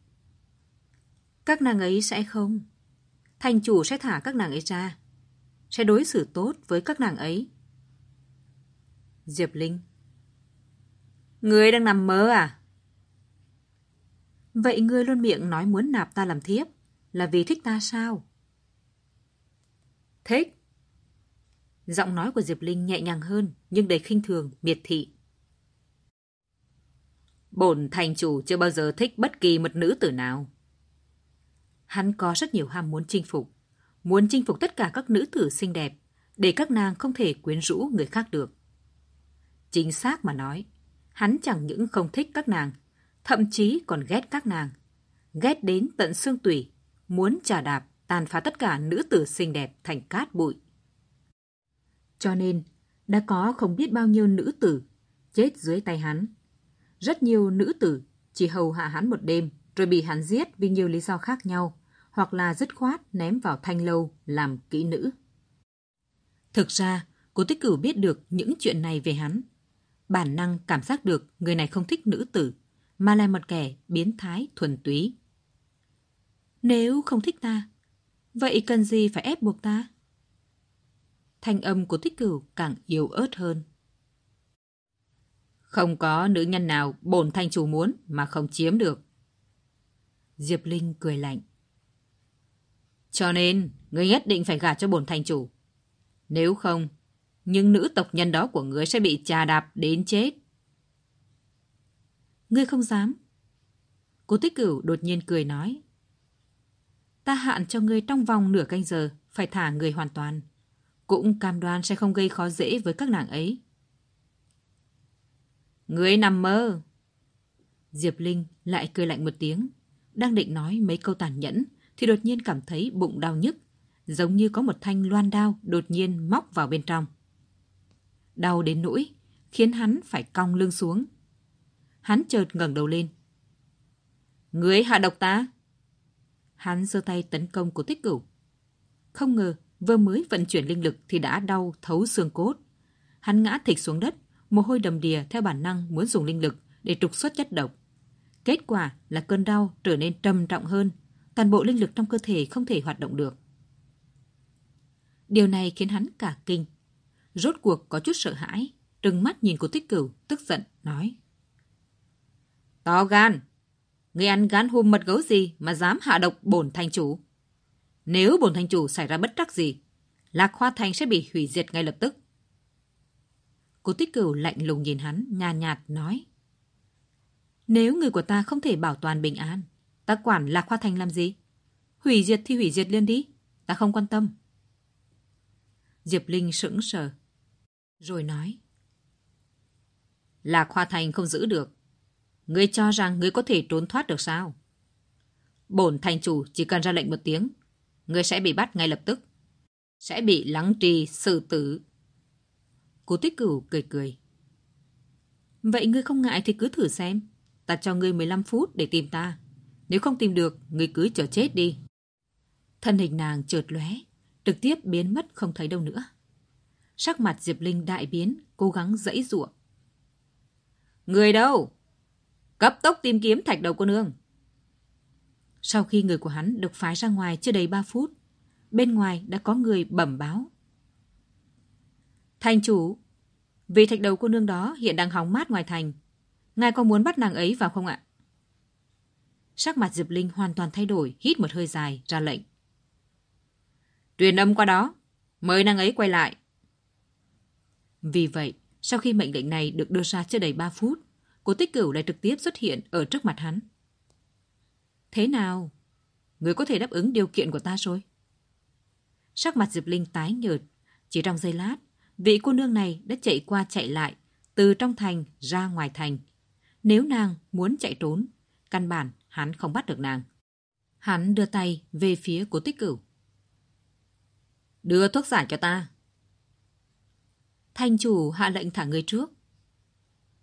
Speaker 1: Các nàng ấy sẽ không. Thành chủ sẽ thả các nàng ấy ra. Sẽ đối xử tốt với các nàng ấy. Diệp Linh. Ngươi đang nằm mơ à? Vậy ngươi luôn miệng nói muốn nạp ta làm thiếp là vì thích ta sao? Thích. Giọng nói của Diệp Linh nhẹ nhàng hơn nhưng đầy khinh thường, miệt thị. Bổn thành chủ chưa bao giờ thích bất kỳ một nữ tử nào. Hắn có rất nhiều ham muốn chinh phục, muốn chinh phục tất cả các nữ tử xinh đẹp, để các nàng không thể quyến rũ người khác được. Chính xác mà nói, hắn chẳng những không thích các nàng, thậm chí còn ghét các nàng. Ghét đến tận xương tủy, muốn trà đạp, tàn phá tất cả nữ tử xinh đẹp thành cát bụi. Cho nên, đã có không biết bao nhiêu nữ tử chết dưới tay hắn. Rất nhiều nữ tử chỉ hầu hạ hắn một đêm rồi bị hắn giết vì nhiều lý do khác nhau, hoặc là dứt khoát ném vào thanh lâu làm kỹ nữ. Thực ra, cô tích cửu biết được những chuyện này về hắn. Bản năng cảm giác được người này không thích nữ tử, mà là một kẻ biến thái thuần túy. Nếu không thích ta, vậy cần gì phải ép buộc ta? Thanh âm của tích cửu càng yếu ớt hơn. Không có nữ nhân nào bổn thanh chủ muốn mà không chiếm được. Diệp Linh cười lạnh. Cho nên, ngươi nhất định phải gả cho bổn thanh chủ. Nếu không, những nữ tộc nhân đó của ngươi sẽ bị trà đạp đến chết. Ngươi không dám. Cô tích cửu đột nhiên cười nói. ta hạn cho ngươi trong vòng nửa canh giờ phải thả người hoàn toàn. Cũng cam đoan sẽ không gây khó dễ với các nàng ấy. Ngươi nằm mơ. Diệp Linh lại cười lạnh một tiếng. Đang định nói mấy câu tàn nhẫn thì đột nhiên cảm thấy bụng đau nhức. Giống như có một thanh loan đao đột nhiên móc vào bên trong. Đau đến nỗi khiến hắn phải cong lưng xuống. Hắn chợt ngẩng đầu lên. Ngươi hạ độc ta? Hắn giơ tay tấn công của tích cửu. Không ngờ, vừa mới vận chuyển linh lực thì đã đau thấu xương cốt. Hắn ngã thịch xuống đất, mồ hôi đầm đìa theo bản năng muốn dùng linh lực để trục xuất chất độc. Kết quả là cơn đau trở nên trầm trọng hơn, toàn bộ linh lực trong cơ thể không thể hoạt động được. Điều này khiến hắn cả kinh. Rốt cuộc có chút sợ hãi, trừng mắt nhìn cô tích cửu, tức giận, nói. To gan! Ngươi ăn gan hùm mật gấu gì mà dám hạ độc bổn thành chủ? Nếu bổn thành chủ xảy ra bất trắc gì, Lạc Hoa Thành sẽ bị hủy diệt ngay lập tức. Cô tích cửu lạnh lùng nhìn hắn, nhàn nhạt, nhạt nói. Nếu người của ta không thể bảo toàn bình an, ta quản Lạc Hoa Thành làm gì? Hủy diệt thì hủy diệt liên đi, ta không quan tâm. Diệp Linh sững sờ, rồi nói. Lạc Hoa Thành không giữ được. Ngươi cho rằng ngươi có thể trốn thoát được sao? Bổn thành chủ chỉ cần ra lệnh một tiếng, ngươi sẽ bị bắt ngay lập tức. Sẽ bị lắng trì, xử tử. Cố tích cửu cười cười. Vậy ngươi không ngại thì cứ thử xem. Ta cho ngươi 15 phút để tìm ta. Nếu không tìm được, ngươi cứ chờ chết đi. Thân hình nàng chợt lóe, trực tiếp biến mất không thấy đâu nữa. Sắc mặt Diệp Linh đại biến, cố gắng dãy giụa. Người đâu? Cấp tốc tìm kiếm thạch đầu cô nương. Sau khi người của hắn được phái ra ngoài chưa đầy 3 phút, bên ngoài đã có người bẩm báo. Thành chủ, vì thạch đầu cô nương đó hiện đang hóng mát ngoài thành. Ngài có muốn bắt nàng ấy vào không ạ? Sắc mặt Diệp Linh hoàn toàn thay đổi, hít một hơi dài, ra lệnh. Truyền âm qua đó, mời nàng ấy quay lại. Vì vậy, sau khi mệnh lệnh này được đưa ra chưa đầy 3 phút, Cố tích cửu lại trực tiếp xuất hiện ở trước mặt hắn. Thế nào? Người có thể đáp ứng điều kiện của ta rồi. Sắc mặt Diệp Linh tái nhợt. Chỉ trong giây lát, vị cô nương này đã chạy qua chạy lại, từ trong thành ra ngoài thành. Nếu nàng muốn chạy trốn, căn bản hắn không bắt được nàng. Hắn đưa tay về phía của tích cửu. Đưa thuốc giải cho ta. Thanh chủ hạ lệnh thả người trước.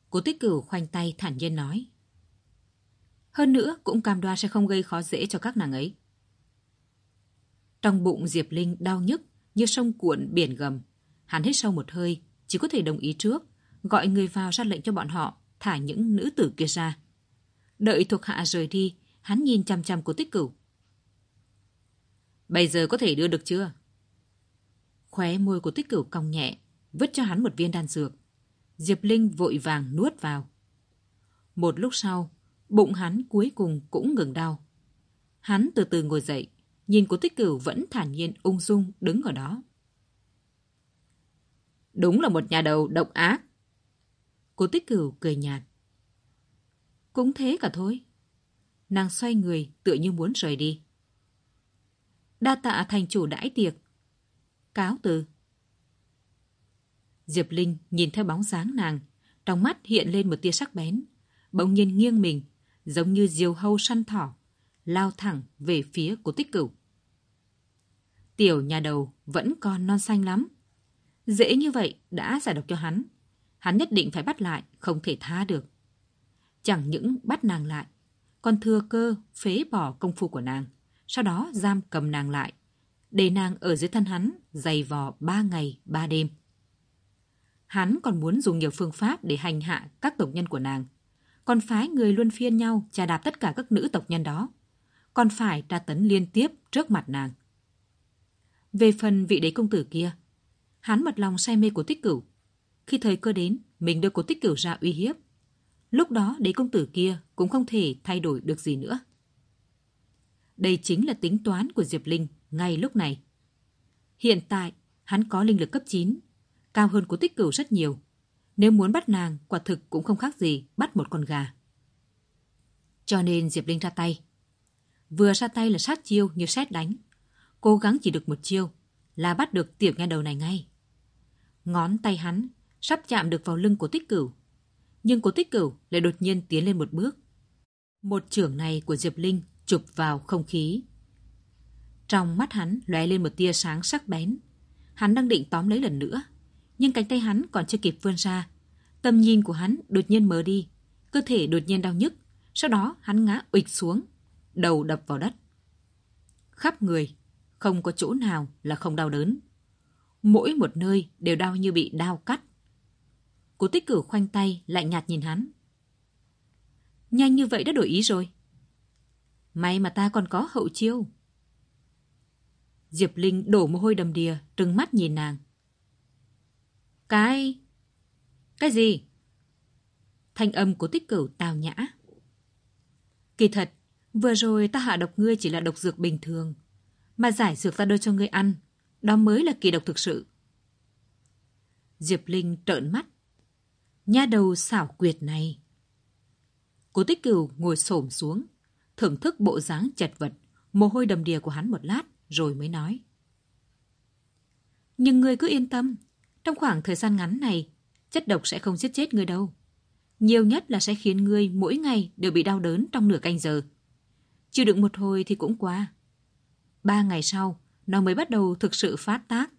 Speaker 1: Cố tích cửu khoanh tay thản nhiên nói. Hơn nữa cũng cam đoan sẽ không gây khó dễ cho các nàng ấy. Trong bụng Diệp Linh đau nhức như sông cuộn biển gầm. Hắn hít sâu một hơi, chỉ có thể đồng ý trước, gọi người vào ra lệnh cho bọn họ thả những nữ tử kia ra. Đợi thuộc hạ rời đi, hắn nhìn chăm chăm cố tích cửu. Bây giờ có thể đưa được chưa? Khóe môi của tích cửu cong nhẹ, vứt cho hắn một viên đan dược. Diệp Linh vội vàng nuốt vào. Một lúc sau, bụng hắn cuối cùng cũng ngừng đau. Hắn từ từ ngồi dậy, nhìn cố tích cửu vẫn thản nhiên ung dung đứng ở đó. Đúng là một nhà đầu độc ác. Cố tích cửu cười nhạt. Cũng thế cả thôi. Nàng xoay người tựa như muốn rời đi. Đa tạ thành chủ đãi tiệc. Cáo từ. Diệp Linh nhìn theo bóng dáng nàng, trong mắt hiện lên một tia sắc bén, bỗng nhiên nghiêng mình, giống như diều hâu săn thỏ, lao thẳng về phía của tích cửu. Tiểu nhà đầu vẫn còn non xanh lắm. Dễ như vậy đã giải độc cho hắn. Hắn nhất định phải bắt lại, không thể tha được. Chẳng những bắt nàng lại, còn thừa cơ phế bỏ công phu của nàng, sau đó giam cầm nàng lại, để nàng ở dưới thân hắn dày vò ba ngày ba đêm. Hắn còn muốn dùng nhiều phương pháp để hành hạ các tộc nhân của nàng. Còn phái người luân phiên nhau trà đạp tất cả các nữ tộc nhân đó. Còn phải tra tấn liên tiếp trước mặt nàng. Về phần vị đế công tử kia, hắn mật lòng say mê của tích cửu. Khi thời cơ đến, mình đưa cố tích cửu ra uy hiếp. Lúc đó đế công tử kia cũng không thể thay đổi được gì nữa. Đây chính là tính toán của Diệp Linh ngay lúc này. Hiện tại, hắn có linh lực cấp 9, cao hơn của tích cửu rất nhiều. Nếu muốn bắt nàng, quả thực cũng không khác gì bắt một con gà. Cho nên Diệp Linh ra tay. vừa ra tay là sát chiêu như xét đánh. Cố gắng chỉ được một chiêu là bắt được tiểu nghe đầu này ngay. Ngón tay hắn sắp chạm được vào lưng của tích cửu. Nhưng của tích cửu lại đột nhiên tiến lên một bước. Một trưởng này của Diệp Linh chụp vào không khí. Trong mắt hắn lóe lên một tia sáng sắc bén. Hắn đang định tóm lấy lần nữa. Nhưng cánh tay hắn còn chưa kịp vươn ra. Tầm nhìn của hắn đột nhiên mờ đi. Cơ thể đột nhiên đau nhức. Sau đó hắn ngã ụịch xuống. Đầu đập vào đất. Khắp người, không có chỗ nào là không đau đớn. Mỗi một nơi đều đau như bị đau cắt. Cố tích cử khoanh tay, lạnh nhạt nhìn hắn. Nhanh như vậy đã đổi ý rồi. May mà ta còn có hậu chiêu. Diệp Linh đổ mồ hôi đầm đìa, trừng mắt nhìn nàng. Cái... Cái gì? Thanh âm của tích cửu tào nhã. Kỳ thật, vừa rồi ta hạ độc ngươi chỉ là độc dược bình thường. Mà giải dược ta đưa cho ngươi ăn, đó mới là kỳ độc thực sự. Diệp Linh trợn mắt. Nha đầu xảo quyệt này. Cố tích cửu ngồi xổm xuống, thưởng thức bộ dáng chật vật, mồ hôi đầm đìa của hắn một lát, rồi mới nói. Nhưng ngươi cứ yên tâm, trong khoảng thời gian ngắn này, chất độc sẽ không giết chết ngươi đâu. Nhiều nhất là sẽ khiến ngươi mỗi ngày đều bị đau đớn trong nửa canh giờ. Chịu đựng một hồi thì cũng qua. Ba ngày sau, nó mới bắt đầu thực sự phát tác.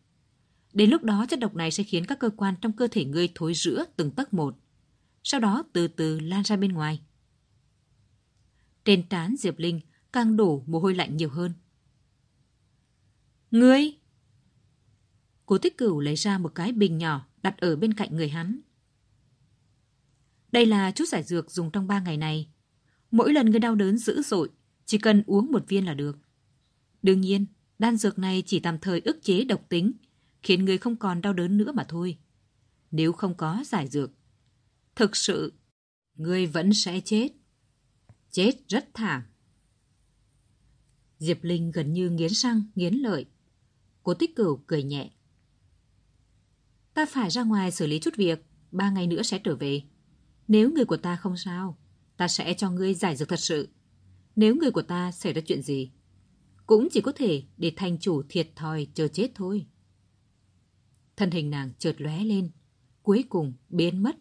Speaker 1: Đến lúc đó chất độc này sẽ khiến các cơ quan trong cơ thể ngươi thối rữa từng tấc một. Sau đó từ từ lan ra bên ngoài. Trên trán Diệp Linh càng đổ mồ hôi lạnh nhiều hơn. Ngươi! Cố tích cửu lấy ra một cái bình nhỏ đặt ở bên cạnh người hắn. Đây là chút giải dược dùng trong ba ngày này. Mỗi lần ngươi đau đớn dữ dội, chỉ cần uống một viên là được. Đương nhiên, đan dược này chỉ tạm thời ức chế độc tính, khiến người không còn đau đớn nữa mà thôi. Nếu không có giải dược, thực sự, người vẫn sẽ chết. Chết rất thảm. Diệp Linh gần như nghiến răng, nghiến lợi. Cố tích cửu cười nhẹ. Ta phải ra ngoài xử lý chút việc, ba ngày nữa sẽ trở về. Nếu người của ta không sao, ta sẽ cho ngươi giải dược thật sự. Nếu người của ta xảy ra chuyện gì, cũng chỉ có thể để thành chủ thiệt thòi chờ chết thôi. Thân hình nàng chợt lóe lên, cuối cùng biến mất.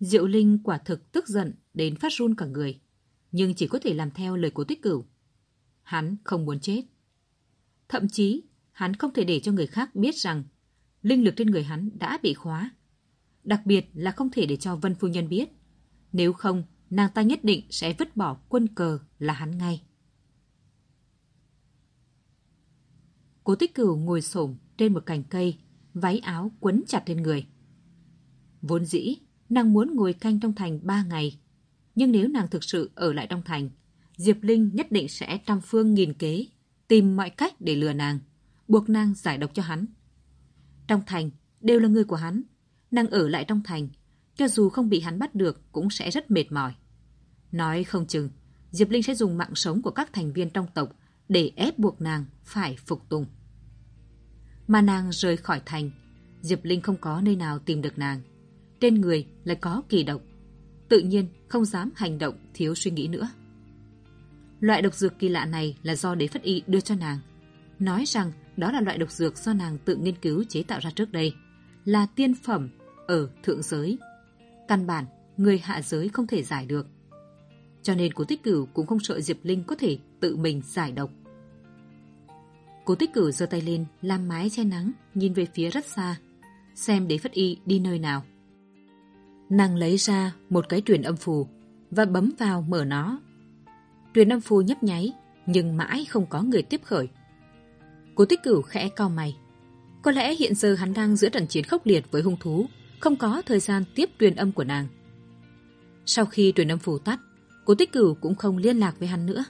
Speaker 1: Diệu Linh quả thực tức giận đến phát run cả người, nhưng chỉ có thể làm theo lời của tích cửu. Hắn không muốn chết. Thậm chí, hắn không thể để cho người khác biết rằng linh lực trên người hắn đã bị khóa. Đặc biệt là không thể để cho Vân Phu Nhân biết. Nếu không, nàng ta nhất định sẽ vứt bỏ quân cờ là hắn ngay. Cố tích cửu ngồi xổm trên một cành cây, váy áo quấn chặt lên người. Vốn dĩ, nàng muốn ngồi canh trong thành ba ngày. Nhưng nếu nàng thực sự ở lại trong thành, Diệp Linh nhất định sẽ trăm phương nghìn kế, tìm mọi cách để lừa nàng, buộc nàng giải độc cho hắn. Trong thành, đều là người của hắn. Nàng ở lại trong thành, cho dù không bị hắn bắt được cũng sẽ rất mệt mỏi. Nói không chừng, Diệp Linh sẽ dùng mạng sống của các thành viên trong tộc để ép buộc nàng phải phục tùng. Mà nàng rời khỏi thành, Diệp Linh không có nơi nào tìm được nàng. Trên người lại có kỳ độc. Tự nhiên không dám hành động thiếu suy nghĩ nữa. Loại độc dược kỳ lạ này là do đế phất y đưa cho nàng. Nói rằng đó là loại độc dược do nàng tự nghiên cứu chế tạo ra trước đây. Là tiên phẩm ở thượng giới. Căn bản, người hạ giới không thể giải được. Cho nên cố tích cửu cũng không sợ Diệp Linh có thể tự mình giải độc. Cố tích cửu giơ tay lên, làm mái che nắng, nhìn về phía rất xa, xem đế phất y đi nơi nào. Nàng lấy ra một cái truyền âm phù và bấm vào mở nó. Truyền âm phù nhấp nháy, nhưng mãi không có người tiếp khởi. Cố tích cửu khẽ cau mày. Có lẽ hiện giờ hắn đang giữa trận chiến khốc liệt với hung thú, không có thời gian tiếp truyền âm của nàng. Sau khi truyền âm phù tắt, cố tích cửu cũng không liên lạc với hắn nữa.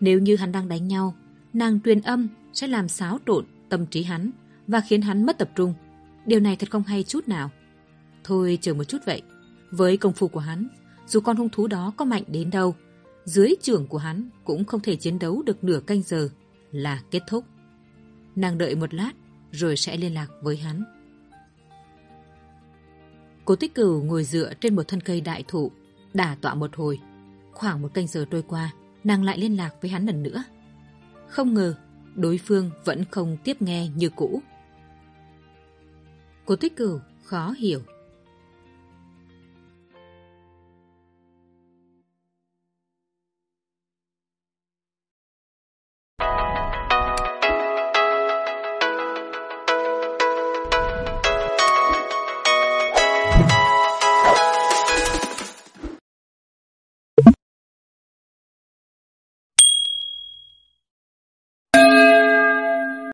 Speaker 1: Nếu như hắn đang đánh nhau, nàng truyền âm sẽ làm xáo trộn tâm trí hắn và khiến hắn mất tập trung. Điều này thật không hay chút nào. Thôi chờ một chút vậy. Với công phu của hắn, dù con hung thú đó có mạnh đến đâu, dưới trưởng của hắn cũng không thể chiến đấu được nửa canh giờ là kết thúc. Nàng đợi một lát rồi sẽ liên lạc với hắn. Cố tích cửu ngồi dựa trên một thân cây đại thụ, đả tọa một hồi. Khoảng một canh giờ trôi qua, nàng lại liên lạc với hắn lần nữa. Không ngờ, đối phương vẫn không tiếp nghe như cũ. Cô Tích Cửu khó hiểu